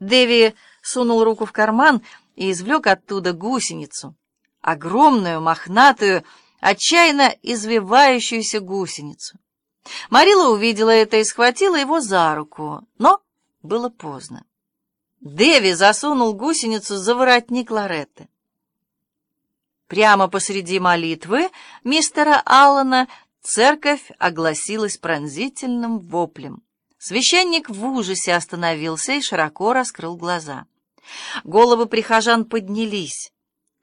Дэви сунул руку в карман и извлек оттуда гусеницу. Огромную, мохнатую, отчаянно извивающуюся гусеницу. Марила увидела это и схватила его за руку, но было поздно. Дэви засунул гусеницу за воротник Лоретты. Прямо посреди молитвы мистера Аллана церковь огласилась пронзительным воплем. Священник в ужасе остановился и широко раскрыл глаза. Головы прихожан поднялись.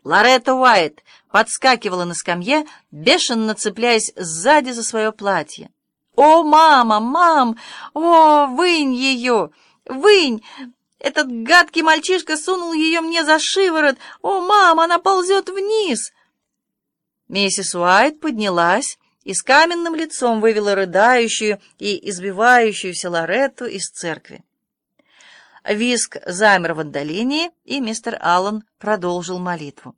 Лоретта Уайт подскакивала на скамье, бешено цепляясь сзади за свое платье. «О, мама, мам! О, вынь ее! Вынь! Этот гадкий мальчишка сунул ее мне за шиворот! О, мама, она ползет вниз!» Миссис Уайт поднялась и с каменным лицом вывела рыдающую и избивающуюся Лоретту из церкви. Виск замер в отдалении, и мистер Аллан продолжил молитву.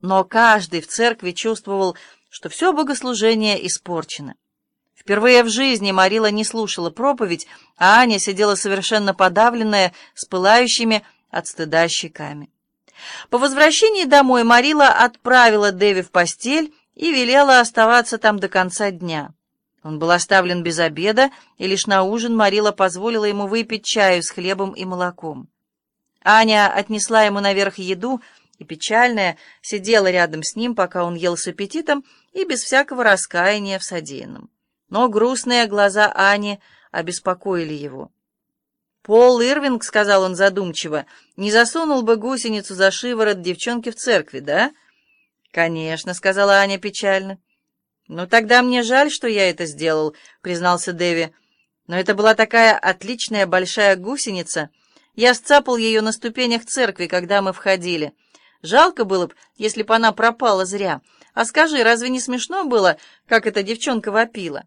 Но каждый в церкви чувствовал, что все богослужение испорчено. Впервые в жизни Марила не слушала проповедь, а Аня сидела совершенно подавленная, с пылающими от стыда щеками. По возвращении домой Марила отправила Дэви в постель и велела оставаться там до конца дня. Он был оставлен без обеда, и лишь на ужин Марила позволила ему выпить чаю с хлебом и молоком. Аня отнесла ему наверх еду и, печальная, сидела рядом с ним, пока он ел с аппетитом и без всякого раскаяния в содеянном. Но грустные глаза Ани обеспокоили его. «Пол Ирвинг, — сказал он задумчиво, — не засунул бы гусеницу за шиворот девчонки в церкви, да?» «Конечно», — сказала Аня печально. «Ну, тогда мне жаль, что я это сделал», — признался Дэви. «Но это была такая отличная большая гусеница. Я сцапал ее на ступенях церкви, когда мы входили. Жалко было бы, если бы она пропала зря. А скажи, разве не смешно было, как эта девчонка вопила?»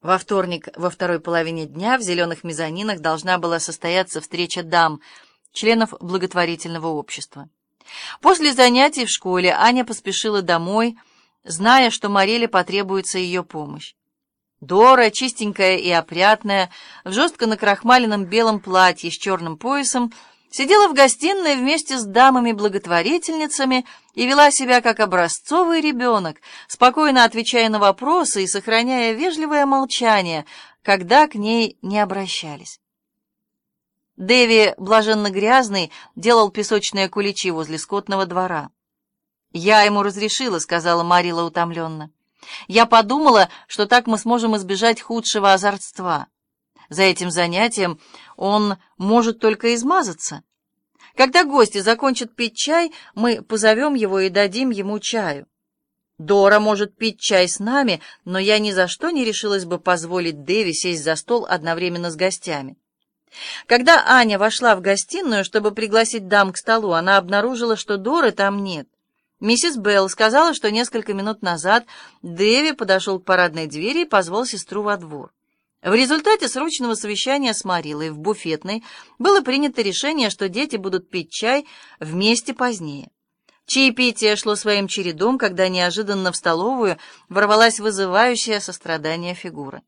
Во вторник, во второй половине дня, в зеленых мезонинах должна была состояться встреча дам, членов благотворительного общества. После занятий в школе Аня поспешила домой, зная, что Мареле потребуется ее помощь. Дора, чистенькая и опрятная, в жестко накрахмаленном белом платье с черным поясом, сидела в гостиной вместе с дамами-благотворительницами и вела себя как образцовый ребенок, спокойно отвечая на вопросы и сохраняя вежливое молчание, когда к ней не обращались. Дэви, блаженно грязный, делал песочные куличи возле скотного двора. «Я ему разрешила», — сказала Марила утомленно. «Я подумала, что так мы сможем избежать худшего озорства. За этим занятием он может только измазаться. Когда гости закончат пить чай, мы позовем его и дадим ему чаю. Дора может пить чай с нами, но я ни за что не решилась бы позволить Дэви сесть за стол одновременно с гостями». Когда Аня вошла в гостиную, чтобы пригласить дам к столу, она обнаружила, что Доры там нет. Миссис Белл сказала, что несколько минут назад Дэви подошел к парадной двери и позвал сестру во двор. В результате срочного совещания с Марилой в буфетной было принято решение, что дети будут пить чай вместе позднее. Чаепитие шло своим чередом, когда неожиданно в столовую ворвалась вызывающая сострадание фигура.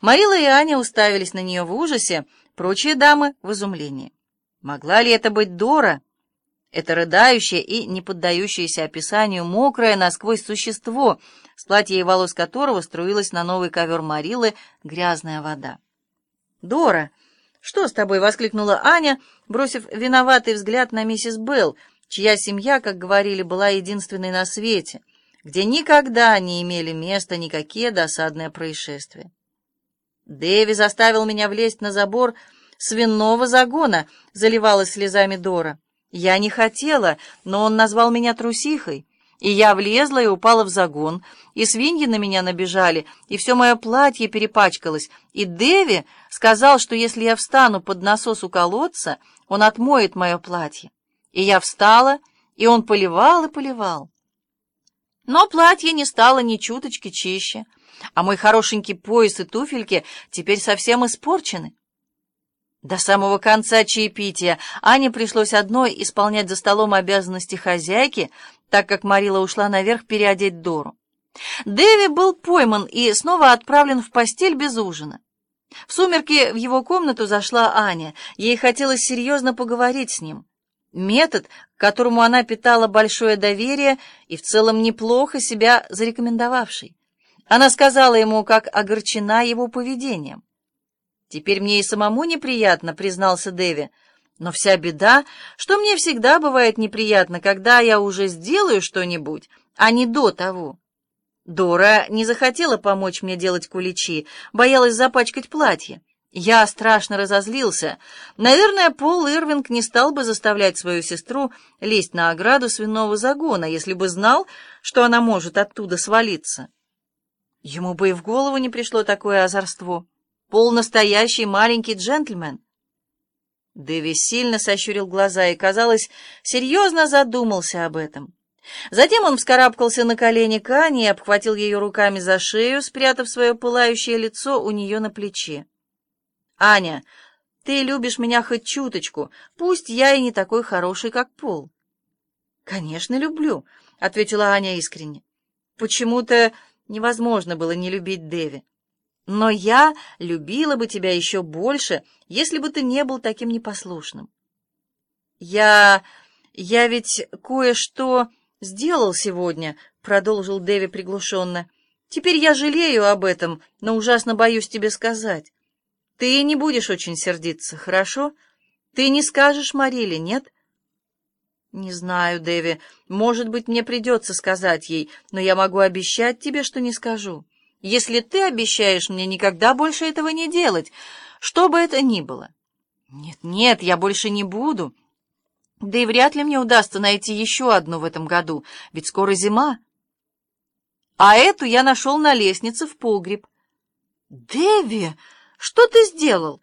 Марила и Аня уставились на нее в ужасе, Прочие дамы в изумлении. Могла ли это быть Дора? Это рыдающее и не поддающееся описанию мокрое насквозь существо, с платья и волос которого струилась на новый ковер Марилы грязная вода. «Дора, что с тобой?» — воскликнула Аня, бросив виноватый взгляд на миссис Белл, чья семья, как говорили, была единственной на свете, где никогда не имели места никакие досадные происшествия. Дэви заставил меня влезть на забор свиного загона, заливалась слезами Дора. Я не хотела, но он назвал меня трусихой. И я влезла и упала в загон, и свиньи на меня набежали, и все мое платье перепачкалось, и Дэви сказал, что если я встану под насос у колодца, он отмоет мое платье. И я встала, и он поливал и поливал. Но платье не стало ни чуточки чище а мой хорошенький пояс и туфельки теперь совсем испорчены. До самого конца чаепития Ане пришлось одной исполнять за столом обязанности хозяйки, так как Марила ушла наверх переодеть Дору. Дэви был пойман и снова отправлен в постель без ужина. В сумерки в его комнату зашла Аня. Ей хотелось серьезно поговорить с ним. Метод, к которому она питала большое доверие и в целом неплохо себя зарекомендовавший. Она сказала ему, как огорчена его поведением. «Теперь мне и самому неприятно», — признался Дэви. «Но вся беда, что мне всегда бывает неприятно, когда я уже сделаю что-нибудь, а не до того». Дора не захотела помочь мне делать куличи, боялась запачкать платье. Я страшно разозлился. Наверное, Пол Ирвинг не стал бы заставлять свою сестру лезть на ограду свиного загона, если бы знал, что она может оттуда свалиться. Ему бы и в голову не пришло такое озорство. Пол настоящий маленький джентльмен. Дэви сильно сощурил глаза и, казалось, серьезно задумался об этом. Затем он вскарабкался на колени Кани и обхватил ее руками за шею, спрятав свое пылающее лицо у нее на плече. «Аня, ты любишь меня хоть чуточку, пусть я и не такой хороший, как Пол». «Конечно, люблю», — ответила Аня искренне. «Почему-то невозможно было не любить Дэви. Но я любила бы тебя еще больше, если бы ты не был таким непослушным». «Я... я ведь кое-что...» сделал сегодня», — продолжил Дэви приглушенно. «Теперь я жалею об этом, но ужасно боюсь тебе сказать. Ты не будешь очень сердиться, хорошо? Ты не скажешь Мариле, нет?» «Не знаю, Дэви. Может быть, мне придется сказать ей, но я могу обещать тебе, что не скажу. Если ты обещаешь мне никогда больше этого не делать, что бы это ни было». «Нет-нет, я больше не буду». Да и вряд ли мне удастся найти еще одну в этом году, ведь скоро зима. А эту я нашел на лестнице в погреб. Дэви, что ты сделал?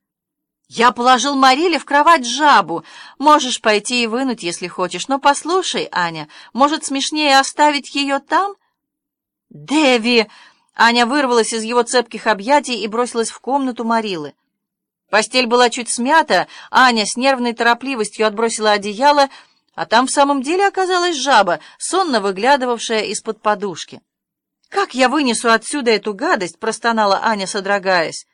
Я положил Мариле в кровать жабу. Можешь пойти и вынуть, если хочешь. Но послушай, Аня, может, смешнее оставить ее там? Дэви! Аня вырвалась из его цепких объятий и бросилась в комнату Марилы. Постель была чуть смята, Аня с нервной торопливостью отбросила одеяло, а там в самом деле оказалась жаба, сонно выглядывавшая из-под подушки. «Как я вынесу отсюда эту гадость?» — простонала Аня, содрогаясь.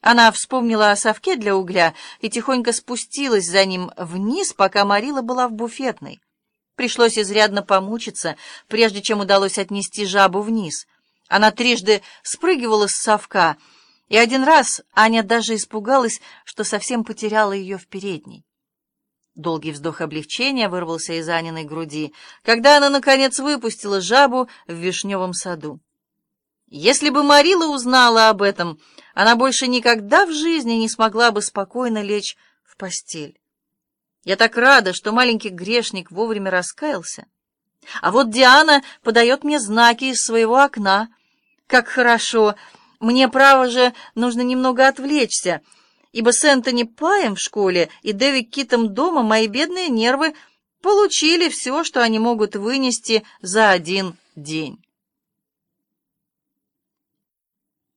Она вспомнила о совке для угля и тихонько спустилась за ним вниз, пока Марила была в буфетной. Пришлось изрядно помучиться, прежде чем удалось отнести жабу вниз. Она трижды спрыгивала с совка — и один раз Аня даже испугалась, что совсем потеряла ее в передней. Долгий вздох облегчения вырвался из Аниной груди, когда она, наконец, выпустила жабу в вишневом саду. Если бы Марила узнала об этом, она больше никогда в жизни не смогла бы спокойно лечь в постель. Я так рада, что маленький грешник вовремя раскаялся. А вот Диана подает мне знаки из своего окна. Как хорошо! Мне, право же, нужно немного отвлечься, ибо с Энтони Паем в школе и Дэви Китом дома мои бедные нервы получили все, что они могут вынести за один день.